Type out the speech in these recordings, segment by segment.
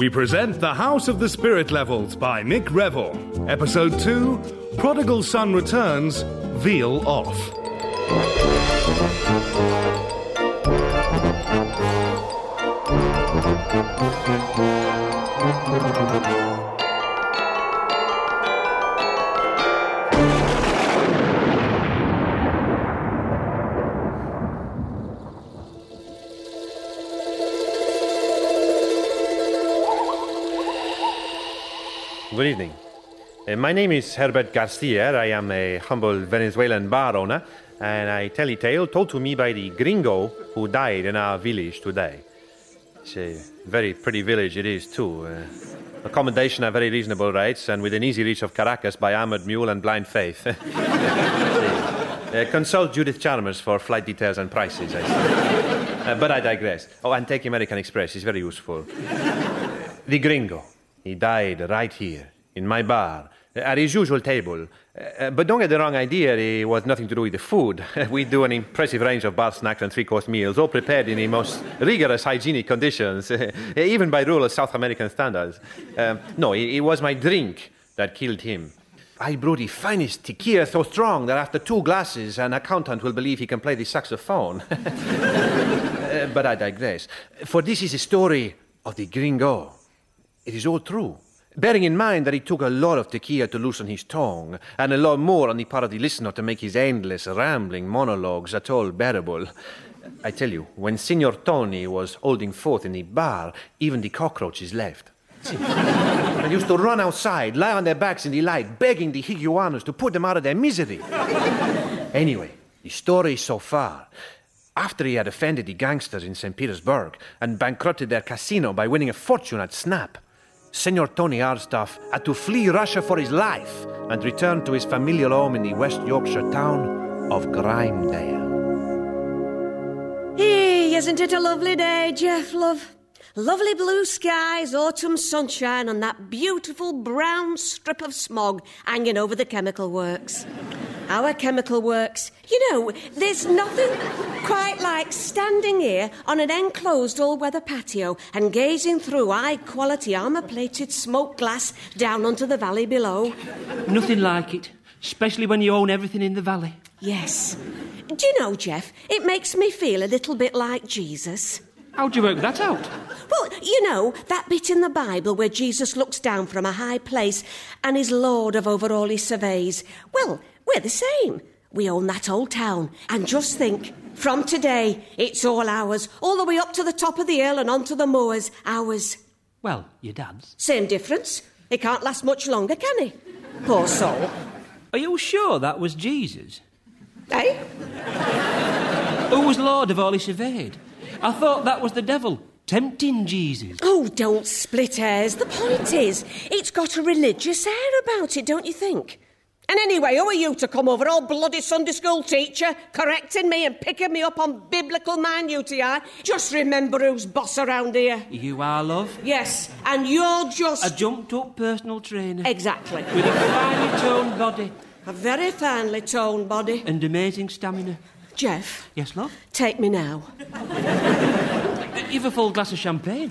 we present The House of the Spirit Levels by Nick Revell. Episode 2 Prodigal Son Returns, Veal Off. My name is Herbert Garcia. I am a humble Venezuelan bar owner, and I tell a tale told to me by the gringo who died in our village today. It's a very pretty village, it is, too. Uh, accommodation at very reasonable rates, and within easy reach of Caracas by armored mule and blind faith. Uh, consult Judith Chalmers for flight details and prices, I see. Uh, but I digress. Oh, and take American Express, it's very useful. The gringo. He died right here, in my bar, at his usual table. Uh, but don't get the wrong idea, it was nothing to do with the food. we do an impressive range of bar snacks and three course meals, all prepared in the most rigorous hygienic conditions, even by rural South American standards. Um, no, it, it was my drink that killed him. I brew the finest tequila so strong that after two glasses, an accountant will believe he can play the saxophone. Uh, but I digress. For this is a story of the gringo. It is all true. Bearing in mind that it took a lot of tequila to loosen his tongue, and a lot more on the part of the listener to make his endless, rambling monologues at all bearable. I tell you, when Signor Tony was holding forth in the bar, even the cockroaches left. They used to run outside, lie on their backs in the light, begging the higuanas to put them out of their misery. Anyway, the story so far. After he had offended the gangsters in St. Petersburg and bankrupted their casino by winning a fortune at Snap, Senor Tony Arstaff had to flee Russia for his life and return to his familial home in the West Yorkshire town of Grimedale. Hey, isn't it a lovely day, Jeff, love? Lovely blue skies, autumn sunshine, and that beautiful brown strip of smog hanging over the chemical works. Our chemical works. You know, there's nothing quite like standing here on an enclosed all weather patio and gazing through high quality armour plated smoke glass down onto the valley below. Nothing like it, especially when you own everything in the valley. Yes. Do you know, Jeff, it makes me feel a little bit like Jesus. How'd you work that out? Well, you know, that bit in the Bible where Jesus looks down from a high place and is Lord of over all he surveys. Well, we're the same. We own that old town. And just think, from today, it's all ours, all the way up to the top of the hill and onto the moors. Ours. Well, your dad's. Same difference. He can't last much longer, can he? Poor soul. Are you sure that was Jesus? Eh? Who was Lord of all he surveyed? I thought that was the devil, tempting Jesus. Oh, don't split hairs. The point is, it's got a religious air about it, don't you think? And anyway, who are you to come over, old bloody Sunday school teacher, correcting me and picking me up on biblical minutiae? Just remember who's boss around here. You are, love. Yes, and you're just. A jumped up personal trainer. Exactly. With a finely toned body A very finely toned body. and amazing stamina. Jeff, Yes, love? take me now. You've a full glass of champagne.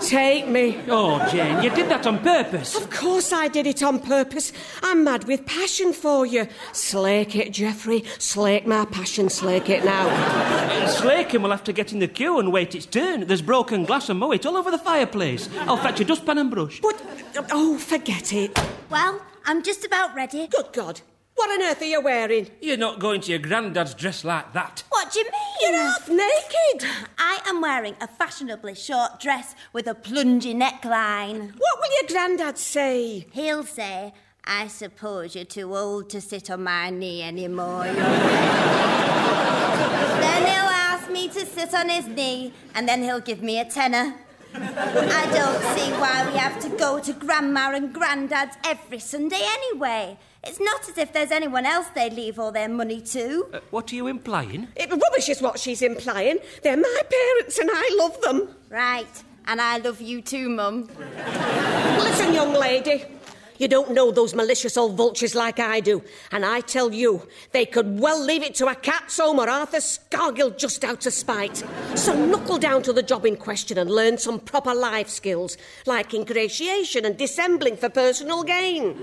Take me. Oh, Jane, you did that on purpose. Of course I did it on purpose. I'm mad with passion for you. Slake it, Geoffrey. Slake my passion. Slake it now. Uh, Slakin will have to get in the queue and wait its turn. There's broken glass and Moët all over the fireplace. I'll fetch a dustpan and brush. But, uh, oh, forget it. Well, I'm just about ready. Good God. What on earth are you wearing? You're not going to your granddad's dressed like that. What do you mean? You're half naked. I am wearing a fashionably short dress with a plungy neckline. What will your granddad say? He'll say, I suppose you're too old to sit on my knee anymore. young lady." then he'll ask me to sit on his knee, and then he'll give me a tenner. I don't see why we have to go to Grandma and Grandad's every Sunday anyway. It's not as if there's anyone else they leave all their money to. Uh, what are you implying? It, rubbish is what she's implying. They're my parents and I love them. Right, and I love you too, Mum. Listen, young lady. You don't know those malicious old vultures like I do. And I tell you, they could well leave it to a home or Arthur Scargill just out of spite. So knuckle down to the job in question and learn some proper life skills, like ingratiation and dissembling for personal gain.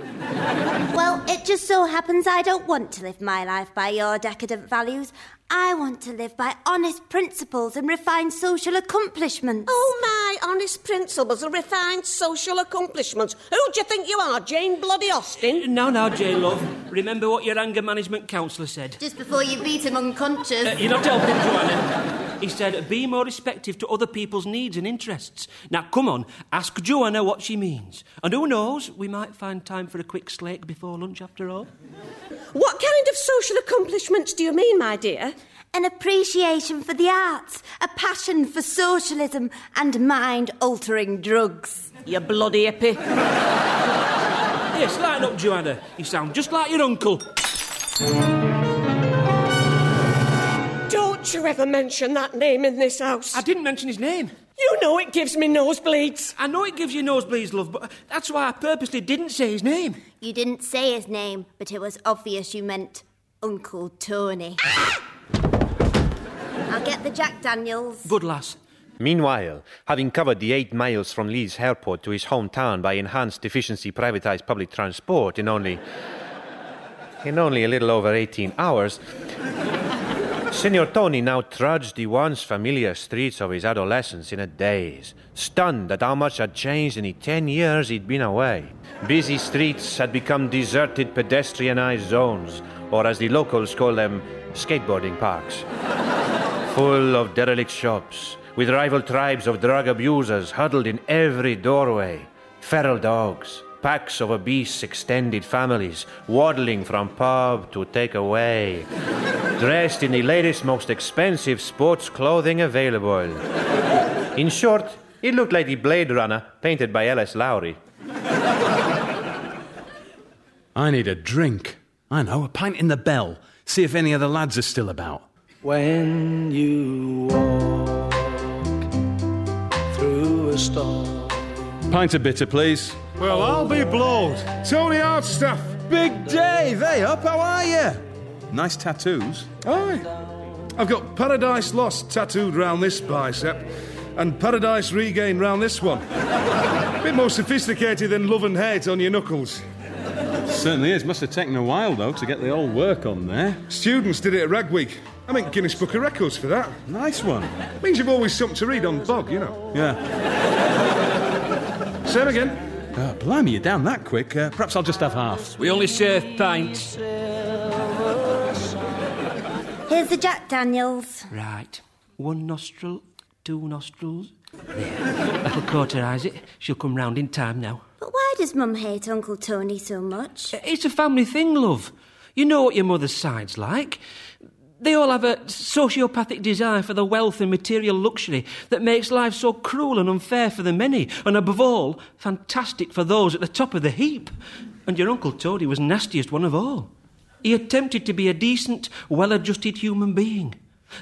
Well, it just so happens I don't want to live my life by your decadent values. I want to live by honest principles and refined social accomplishments. Oh, my honest principles and refined social accomplishments. Who do you think you are, Jane Bloody Austen? Now, now, Jane, love. Remember what your anger management counsellor said. Just before you beat him unconscious. Uh, you're not helping, Joanna. He said, be more receptive to other people's needs and interests. Now, come on, ask Joanna what she means. And who knows, we might find time for a quick slake before lunch after all. What kind of social accomplishments do you mean, my dear? An appreciation for the arts, a passion for socialism, and mind altering drugs. You bloody hippie. Yes, lighten up, Joanna. You sound just like your uncle. Don't you ever mention that name in this house. I didn't mention his name. You know it gives me nosebleeds. I know it gives you nosebleeds, love, but that's why I purposely didn't say his name. You didn't say his name, but it was obvious you meant Uncle Tony. I'll get the Jack Daniels. Good lass. Meanwhile, having covered the eight miles from Leeds Airport to his hometown by enhanced efficiency privatized public transport in only in only a little over 18 hours, Senor Tony now trudged the once familiar streets of his adolescence in a daze, stunned at how much had changed in the 10 years he'd been away. Busy streets had become deserted pedestrianized zones, or as the locals call them, skateboarding parks. Full of derelict shops, with rival tribes of drug abusers huddled in every doorway, feral dogs, packs of obese extended families waddling from pub to takeaway, dressed in the latest, most expensive sports clothing available. In short, it looked like the Blade Runner painted by L.S. Lowry. I need a drink. I know, a pint in the bell. See if any of the lads are still about. When you walk through a storm. Pint of bitter, please. Well, I'll be blowed. Tony Artstaff. Big Dave, hey up, how are you? Nice tattoos. Aye. I've got Paradise Lost tattooed round this bicep and Paradise Regained round this one. A Bit more sophisticated than love and hate on your knuckles. Certainly is. Must have taken a while, though, to get the old work on there. Students did it at Rag Week. I mean, Guinness Book of Records for that. Nice one. Means you've always something to read on Bog, you know. Yeah. Same again. Uh, blimey, you're down that quick. Uh, perhaps I'll just have half. We only serve pints. Here's the Jack Daniels. Right. One nostril, two nostrils. There. That'll cauterise it. She'll come round in time now. But why does Mum hate Uncle Tony so much? It's a family thing, love. You know what your mother's side's like. They all have a sociopathic desire for the wealth and material luxury that makes life so cruel and unfair for the many, and above all, fantastic for those at the top of the heap. And your Uncle Tony was nastiest one of all. He attempted to be a decent, well adjusted human being.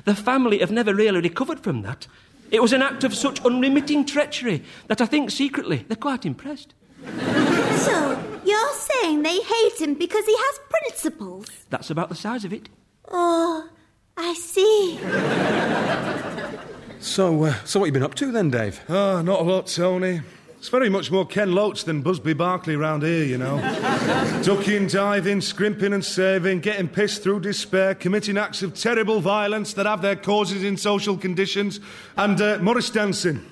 The family have never really recovered from that. It was an act of such unremitting treachery that I think secretly they're quite impressed. So, you're saying they hate him because he has principles? That's about the size of it. Oh, I see. So, uh, so what you been up to then, Dave? Ah, not a lot, Tony. It's very much more Ken Loach than Busby Berkeley round here, you know. Ducking, diving, scrimping and saving, getting pissed through despair, committing acts of terrible violence that have their causes in social conditions, and uh, Morris dancing.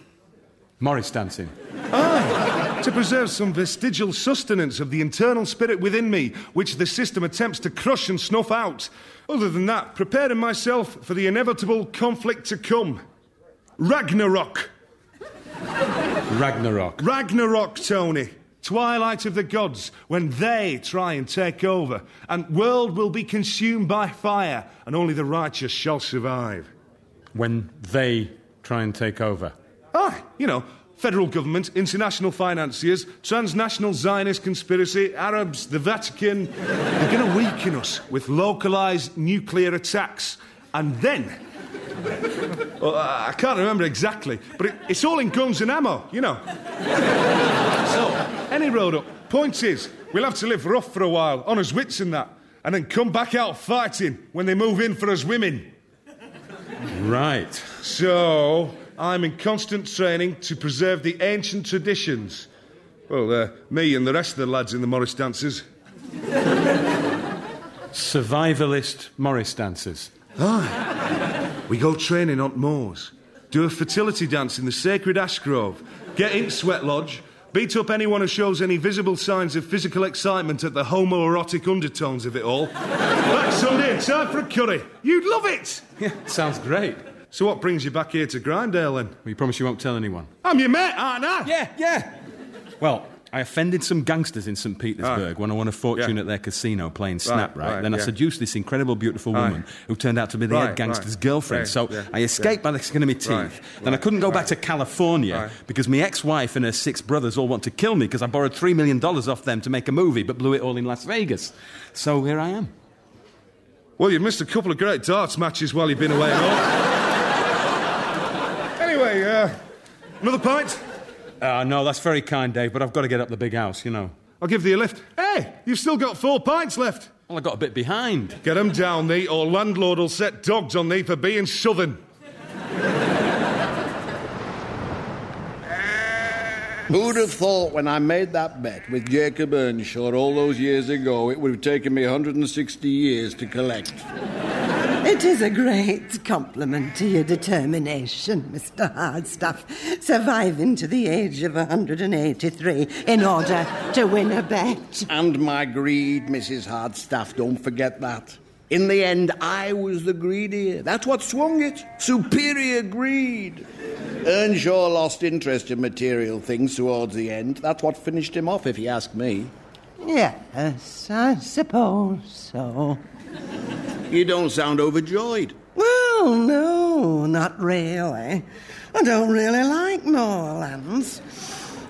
Morris dancing. Aye, to preserve some vestigial sustenance of the internal spirit within me, which the system attempts to crush and snuff out. Other than that, preparing myself for the inevitable conflict to come. Ragnarok. Ragnarok. Ragnarok, Tony. Twilight of the gods, when they try and take over, and world will be consumed by fire, and only the righteous shall survive. When they try and take over. Ah, you know, federal government, international financiers, transnational Zionist conspiracy, Arabs, the Vatican. They're going to weaken us with localized nuclear attacks. And then. Well, I can't remember exactly, but it, it's all in guns and ammo, you know. so, any road up, Point is, we'll have to live rough for a while, on us wits and that, and then come back out fighting when they move in for us women. Right. So, I'm in constant training to preserve the ancient traditions. Well, uh, me and the rest of the lads in the Morris dancers. Survivalist Morris dancers. We go training on moors, do a fertility dance in the sacred ash grove, get in Sweat Lodge, beat up anyone who shows any visible signs of physical excitement at the homoerotic undertones of it all. Back Sunday, time for a curry. You'd love it! Yeah, sounds great. So, what brings you back here to Grindale then? Well, you promise you won't tell anyone? I'm your mate, aren't I? Yeah, yeah. Well, I offended some gangsters in St. Petersburg ah. when I won a fortune Yeah. at their casino playing Snap, right? right, then I seduced this incredible, beautiful Right. woman who turned out to be the Right, head gangster's right. girlfriend. Right, so yeah, I escaped by the skin of my teeth. Right, then I couldn't go back to California Right. because my ex wife and her six brothers all want to kill me because I borrowed $3 million off them to make a movie but blew it all in Las Vegas. So here I am. Well, you've missed a couple of great darts matches while you've been away and all. anyway, uh, another pint? Uh, no, that's very kind, Dave, but I've got to get up the big house, you know. I'll give thee a lift. Hey, you've still got four pints left. Well, I got a bit behind. Get 'em down thee, or landlord will set dogs on thee for being southern. Who'd have thought when I made that bet with Jacob Earnshaw all those years ago, it would have taken me 160 years to collect? It is a great compliment to your determination, Mr. Hardstaff, surviving to the age of 183 in order to win a bet. And my greed, Mrs. Hardstaff, don't forget that. In the end, I was the greedier. That's what swung it. Superior greed. Earnshaw lost interest in material things towards the end. That's what finished him off, if you ask me. Yes, I suppose so. You don't sound overjoyed. Well, no, not really. I don't really like moorlands.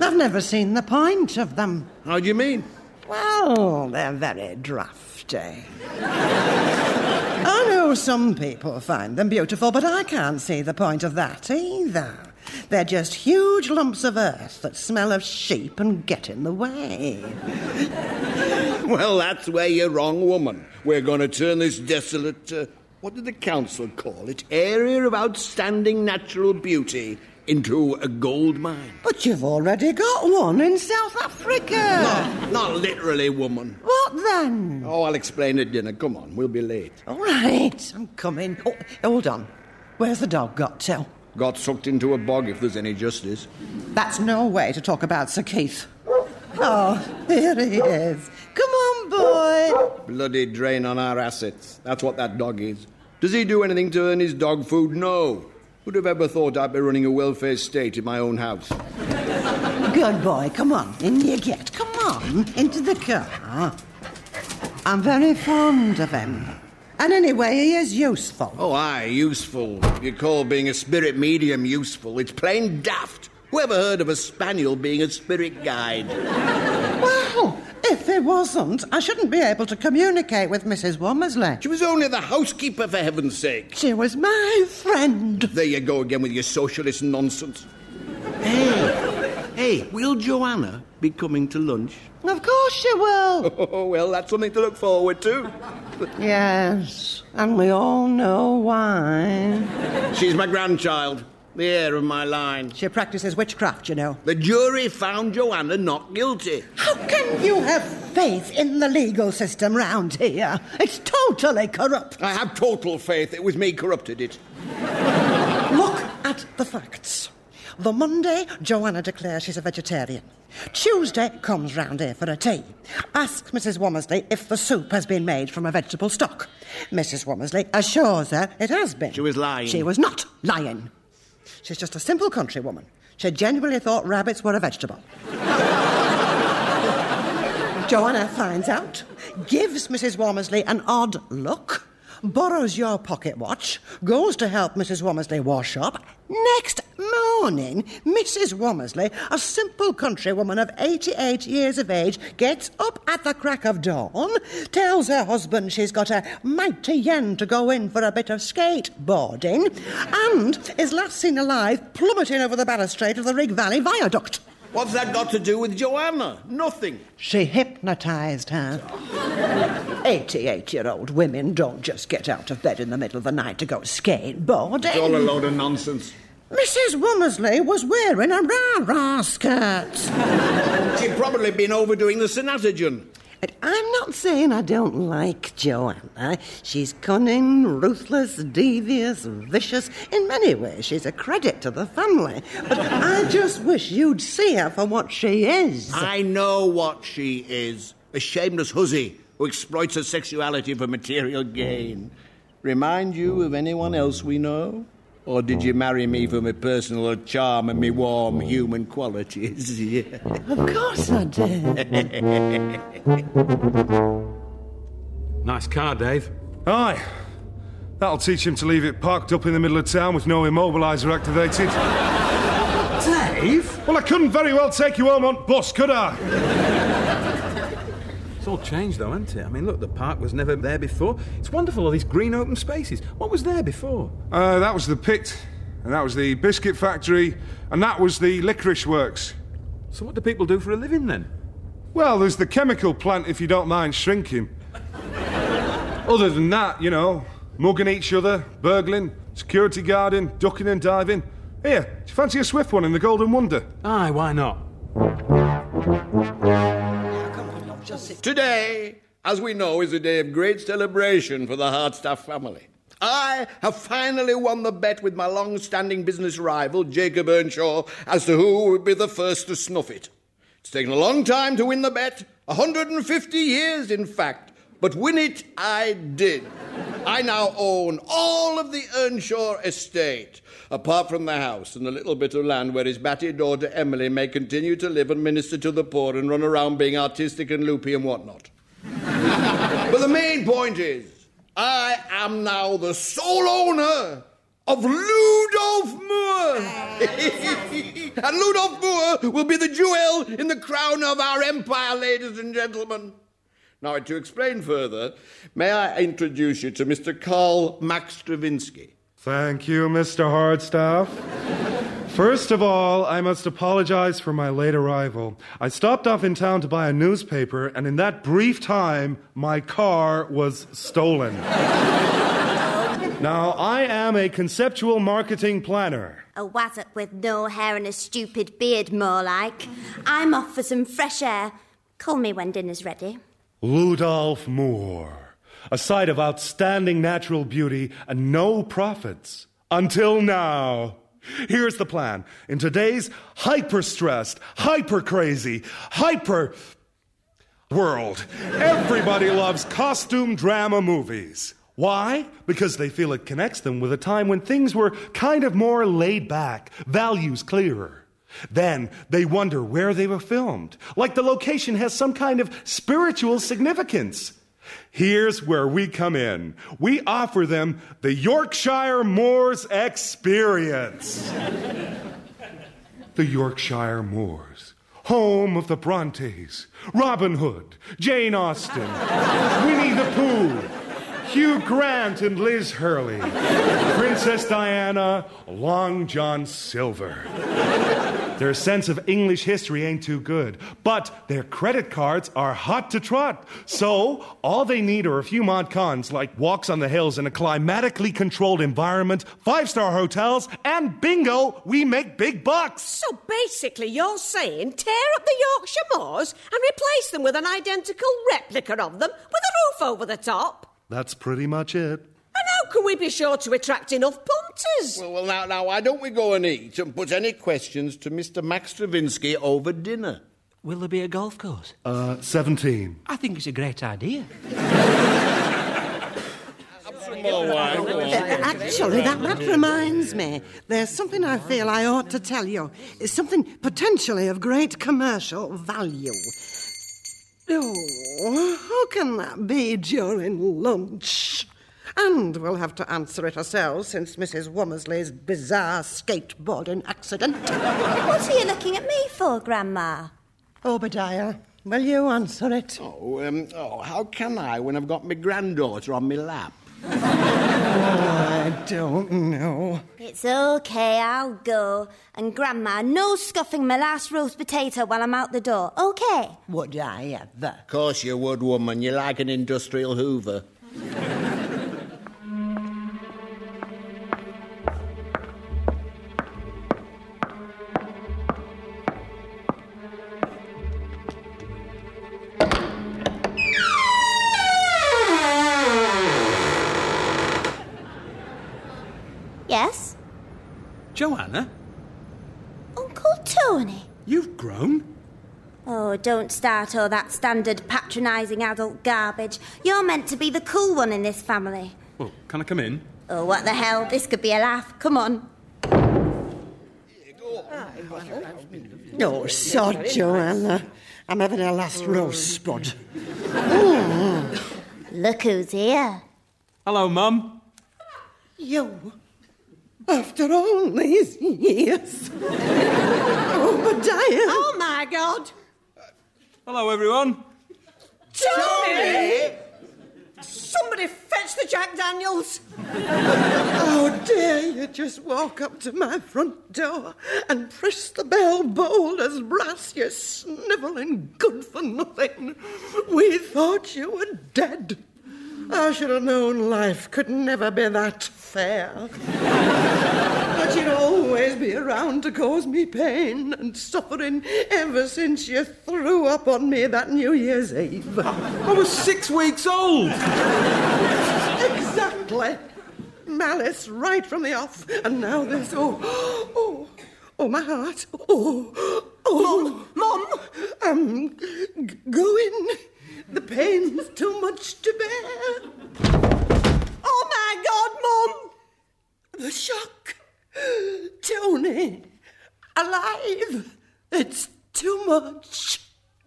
I've never seen the point of them. How do you mean? Well, they're very drafty. I know some people find them beautiful, but I can't see the point of that either. They're just huge lumps of earth that smell of sheep and get in the way. Well, that's where you're wrong, woman. We're going to turn this desolate, uh, what did the council call it? Area of outstanding natural beauty into a gold mine. But you've already got one in South Africa. Not, not literally, woman. What then? Oh, I'll explain at dinner. Come on, we'll be late. All right, I'm coming. Oh, hold on. Where's the dog got to? Got sucked into a bog if there's any justice. That's no way to talk about Sir Keith. Oh, here he is. Come on, boy. Bloody drain on our assets. That's what that dog is. Does he do anything to earn his dog food? No. Who'd have ever thought I'd be running a welfare state in my own house? Good boy, come on. In you get. Come on, into the car. I'm very fond of him. And anyway, he is useful. Oh, aye, useful. You call being a spirit medium useful. It's plain daft. Whoever heard of a spaniel being a spirit guide? Well, if he wasn't, I shouldn't be able to communicate with Mrs. Womersley. She was only the housekeeper, for heaven's sake. She was my friend. There you go again with your socialist nonsense. Hey, hey, will Joanna be coming to lunch? Of course she will. Oh, well, that's something to look forward to. Yes, and we all know why. She's my grandchild, the heir of my line. She practices witchcraft, you know. The jury found Joanna not guilty. How can you have faith in the legal system round here? It's totally corrupt. I have total faith it was me corrupted it. Look at the facts. The Monday, Joanna declares she's a vegetarian. Tuesday comes round here for a tea. Asks Mrs. Womersley if the soup has been made from a vegetable stock. Mrs. Womersley assures her it has been. She was lying. She was not lying. She's just a simple country woman. She genuinely thought rabbits were a vegetable. Joanna finds out, gives Mrs. Womersley an odd look, borrows your pocket watch, goes to help Mrs. Womersley wash up. Next morning, Mrs. Womersley, a simple countrywoman of 88 years of age, gets up at the crack of dawn, tells her husband she's got a mighty yen to go in for a bit of skateboarding, and is last seen alive plummeting over the balustrade of the Rig Valley Viaduct. What's that got to do with Joanna? Nothing. She hypnotised her. 88 year old women don't just get out of bed in the middle of the night to go skateboarding. It's all a load of nonsense. Mrs. Womersley was wearing a rah rah skirt. She'd probably been overdoing the Sanatogen. But I'm not saying I don't like Joanna. She's cunning, ruthless, devious, vicious. In many ways, she's a credit to the family. But I just wish you'd see her for what she is. I know what she is a shameless hussy who exploits her sexuality for material gain. Remind you of anyone else we know? Or did you mm. marry me for my personal charm and my warm mm. human qualities? Of course I did. Nice car, Dave. Aye. That'll teach him to leave it parked up in the middle of town with no immobiliser activated. Dave? Well, I couldn't very well take you home on bus, could I? It's all changed, though, hasn't it? I mean, look, the park was never there before. It's wonderful, all these green open spaces. What was there before? Uh, that was the pit, and that was the biscuit factory, and that was the licorice works. So, what do people do for a living then? Well, there's the chemical plant if you don't mind shrinking. Other than that, you know, mugging each other, burgling, security guarding, ducking and diving. Here, do you fancy a swift one in the Golden Wonder? Aye, why not? Today, as we know, is a day of great celebration for the Hardstaff family. I have finally won the bet with my long standing business rival, Jacob Earnshaw, as to who would be the first to snuff it. It's taken a long time to win the bet 150 years, in fact. But win it, I did. I now own all of the Earnshaw estate, apart from the house and the little bit of land where his batty daughter Emily may continue to live and minister to the poor and run around being artistic and loopy and whatnot. but the main point is, I am now the sole owner of Ludolf Moore. and Ludolf Moore will be the jewel in the crown of our empire, ladies and gentlemen. Now, to explain further, may I introduce you to Mr. Karl Max Stravinsky? Thank you, Mr. Hardstaff. First of all, I must apologize for my late arrival. I stopped off in town to buy a newspaper, and in that brief time, my car was stolen. now, I am a conceptual marketing planner. A wazzop with no hair and a stupid beard, more like. I'm off for some fresh air. Call me when dinner's ready. Ludolf Moore, a site of outstanding natural beauty and no profits. Until now. Here's the plan. In today's hyper stressed, hyper crazy, hyper world, everybody loves costume drama movies. Why? Because they feel it connects them with a time when things were kind of more laid back, values clearer. Then they wonder where they were filmed, like the location has some kind of spiritual significance. Here's where we come in. We offer them the Yorkshire Moors experience. the Yorkshire Moors, home of the Brontes, Robin Hood, Jane Austen, Winnie the Pooh, Hugh Grant and Liz Hurley, Princess Diana, Long John Silver. Their sense of English history ain't too good, but their credit cards are hot to trot. So, all they need are a few mod cons like walks on the hills in a climatically controlled environment, five star hotels, and bingo, we make big bucks. So basically, you're saying tear up the Yorkshire Moors and replace them with an identical replica of them with a roof over the top? That's pretty much it. And how can we be sure to attract enough punters? Well, well, now, now, why don't we go and eat and put any questions to Mr. Max Stravinsky over dinner? Will there be a golf course? Uh, 17. I think it's a great idea. Some more wine. go on. Actually, that, that reminds me. There's something I feel I ought to tell you. It's something potentially of great commercial value. Oh, how can that be during lunch? And we'll have to answer it ourselves since Mrs. Womersley's bizarre skateboarding accident. What are you looking at me for, Grandma? Obadiah, will you answer it? Oh, um, oh, how can I when I've got my granddaughter on my lap? I don't know. It's okay, I'll go. And Grandma, no scuffing my last roast potato while I'm out the door, okay? Would I ever? Of course you would, woman. You're like an industrial hoover. Joanna, Uncle Tony? you've grown. Oh, don't start all that standard patronising adult garbage. You're meant to be the cool one in this family. Well, can I come in? Oh, what the hell? This could be a laugh. Come on. No, sod, Joanna. I'm having a last roast spud. Look who's here. Hello, Mum. You, after all these years. Oh, Obadiah. Oh my God! Hello, everyone. Tony! Somebody fetch the Jack Daniels! How dare you just walk up to my front door and press the bell bold as brass, you snivelling good for nothing? We thought you were dead. I should have known life could never be that fair. But you'd always be around to cause me pain and suffering ever since you threw up on me that New Year's Eve. I was six weeks old. Exactly. Malice right from the off, and now this. Oh, oh, oh, my heart. Oh, oh, Mum! I'm g- going. The pain's too much to bear. Oh my God, Mum! The shock. Tony, alive. It's too much.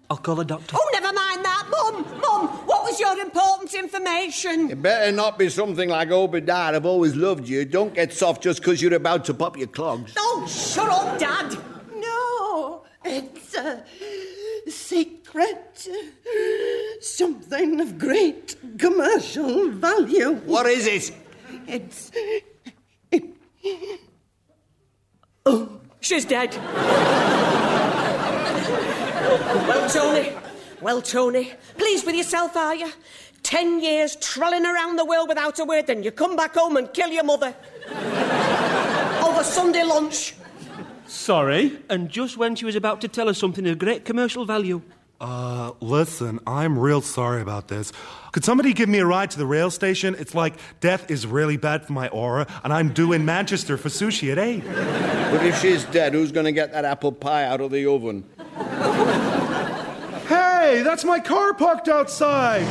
I'll call a doctor. Oh, never mind that, Mum! Mum, what was your important information? It better not be something like oh, Obadiah. I've always loved you. Don't get soft just 'cause you're about to pop your clogs. Oh, shut up, Dad! No, it's a secret. Something of great commercial value. What is it? It's. Oh, She's dead. well, Tony. Well, Tony. Pleased with yourself, are you? Ten years trolling around the world without a word, then you come back home and kill your mother. Over Sunday lunch. Sorry. And just when she was about to tell us something of great commercial value. Uh, listen, I'm real sorry about this. Could somebody give me a ride to the rail station? It's like death is really bad for my aura, and I'm due in Manchester for sushi at 8. But if she's dead, who's going to get that apple pie out of the oven? Hey, that's my car parked outside!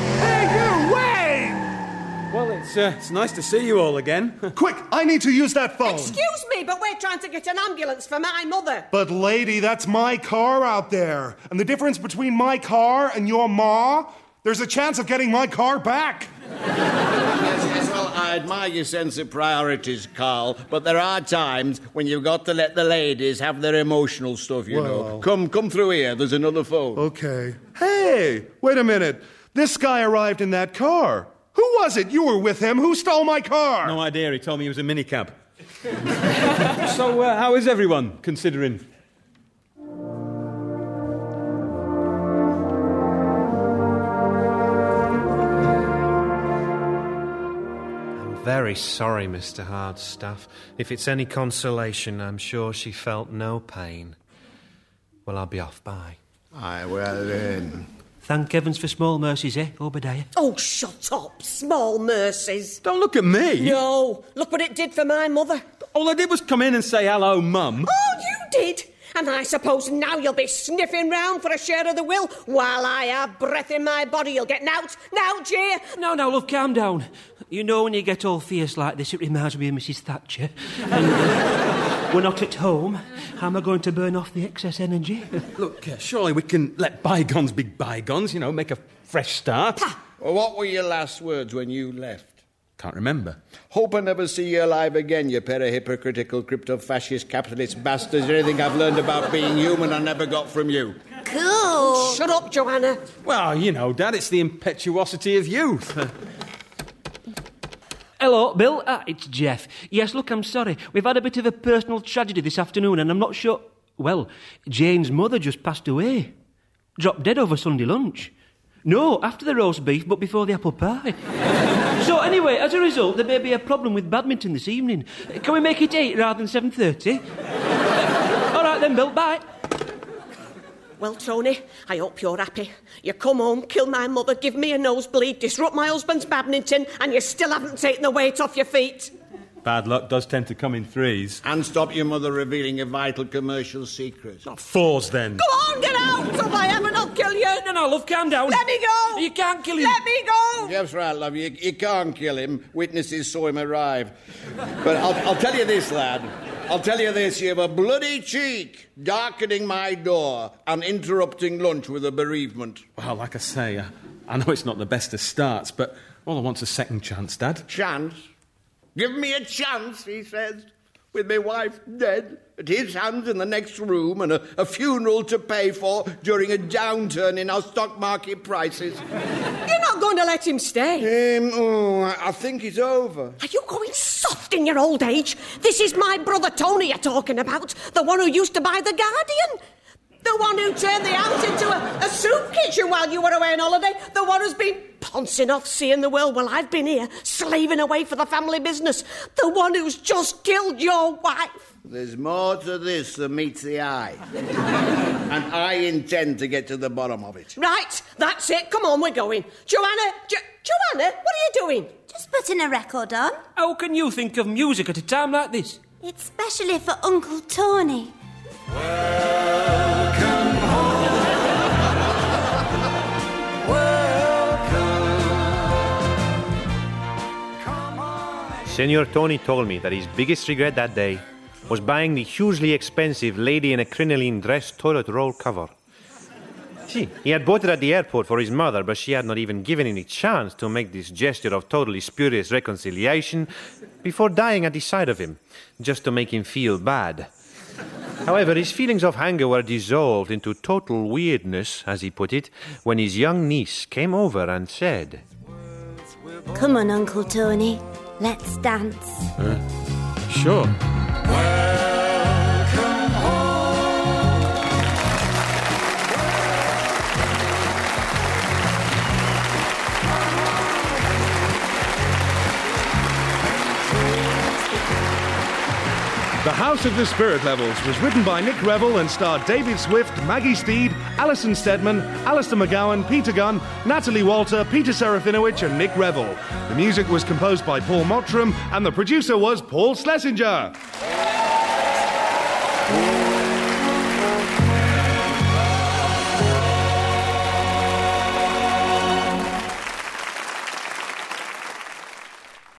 Hey, you, wait! Well, it's, uh, it's nice to see you all again. Quick, I need to use that phone. Excuse me, but we're trying to get an ambulance for my mother. But, lady, that's my car out there. And the difference between my car and your ma, there's a chance of getting my car back. Yes, yes, well, I admire your sense of priorities, Carl, but there are times when you've got to let the ladies have their emotional stuff, you know. Come, come through here. There's another phone. Okay. Hey, wait a minute. This guy arrived in that car. Who was it? You were with him. Who stole my car? No idea. He told me he was a minicab. so, uh, how is everyone considering? I'm very sorry, Mr. Hardstaff. If it's any consolation, I'm sure she felt no pain. Well, I'll be off. Bye. Aye, well, then. Thank heavens for small mercies, eh, Obadiah? Oh, shut up. Small mercies. Don't look at me. No, look what it did for my mother. All I did was come in and say hello, Mum. Oh, you did? And I suppose now you'll be sniffing round for a share of the will while I have breath in my body. You'll get nout, Now, cheer. No, no, love, calm down. You know, when you get all fierce like this, it reminds me of Mrs. Thatcher. And uh, we're not at home. How am I going to burn off the excess energy? Look, uh, surely we can let bygones be bygones, you know, make a fresh start. Well, what were your last words when you left? Can't remember. Hope I never see you alive again, you pair of hypocritical, crypto fascist, capitalist bastards. Anything I've learned about being human I never got from you. Cool. Shut up, Joanna. Well, you know, Dad, it's the impetuosity of youth. Hello, Bill. Ah, it's Jeff. Yes, look, I'm sorry. We've had a bit of a personal tragedy this afternoon, and I'm not sure. Well, Jane's mother just passed away. Dropped dead over Sunday lunch. No, after the roast beef, but before the apple pie. so anyway, as a result, there may be a problem with badminton this evening. Can we make it eight rather than seven thirty? All right then, Bill. Bye. Well, Tony, I hope you're happy. You come home, kill my mother, give me a nosebleed, disrupt my husband's badminton, and you still haven't taken the weight off your feet. Bad luck does tend to come in threes. And stop your mother revealing a vital commercial secret. Not fours, then. Go on, get out! Or by heaven, I'll kill you! No, no, love, calm down. Let me go! You can't kill him. Let me go! Jeff's right, love. You, you can't kill him. Witnesses saw him arrive. But I'll, I'll tell you this, lad. I'll tell you this. You have a bloody cheek darkening my door and interrupting lunch with a bereavement. Well, like I say, I, I know it's not the best of starts, but all I want's a second chance, Dad. Chance? Give me a chance, he says, with my wife dead, at his hands in the next room, and a, a funeral to pay for during a downturn in our stock market prices. You're not going to let him stay. Um, oh, I I think it's over. Are you going soft in your old age? This is my brother Tony you're talking about, the one who used to buy The Guardian. The one who turned the house into a, a soup kitchen while you were away on holiday. The one who's been pouncing off seeing the world while I've been here, slaving away for the family business. The one who's just killed your wife. There's more to this than meets the eye. and I intend to get to the bottom of it. Right, that's it. Come on, we're going. Joanna, jo- Joanna, what are you doing? Just putting a record on. How can you think of music at a time like this? It's specially for Uncle Tony. Senor Tony told me that his biggest regret that day was buying the hugely expensive lady in a crinoline dress toilet roll cover. See, he had bought it at the airport for his mother, but she had not even given him a chance to make this gesture of totally spurious reconciliation before dying at the sight of him, just to make him feel bad. However, his feelings of anger were dissolved into total weirdness, as he put it, when his young niece came over and said, Come on, Uncle Tony. Let's dance. Sure. The House of the Spirit Levels was written by Nick Revell and starred David Swift, Maggie Steed, Alison Steadman, Alistair McGowan, Peter Gunn, Natalie Walter, Peter Serafinowicz, and Nick Revell. The music was composed by Paul Mottram, and the producer was Paul Schlesinger.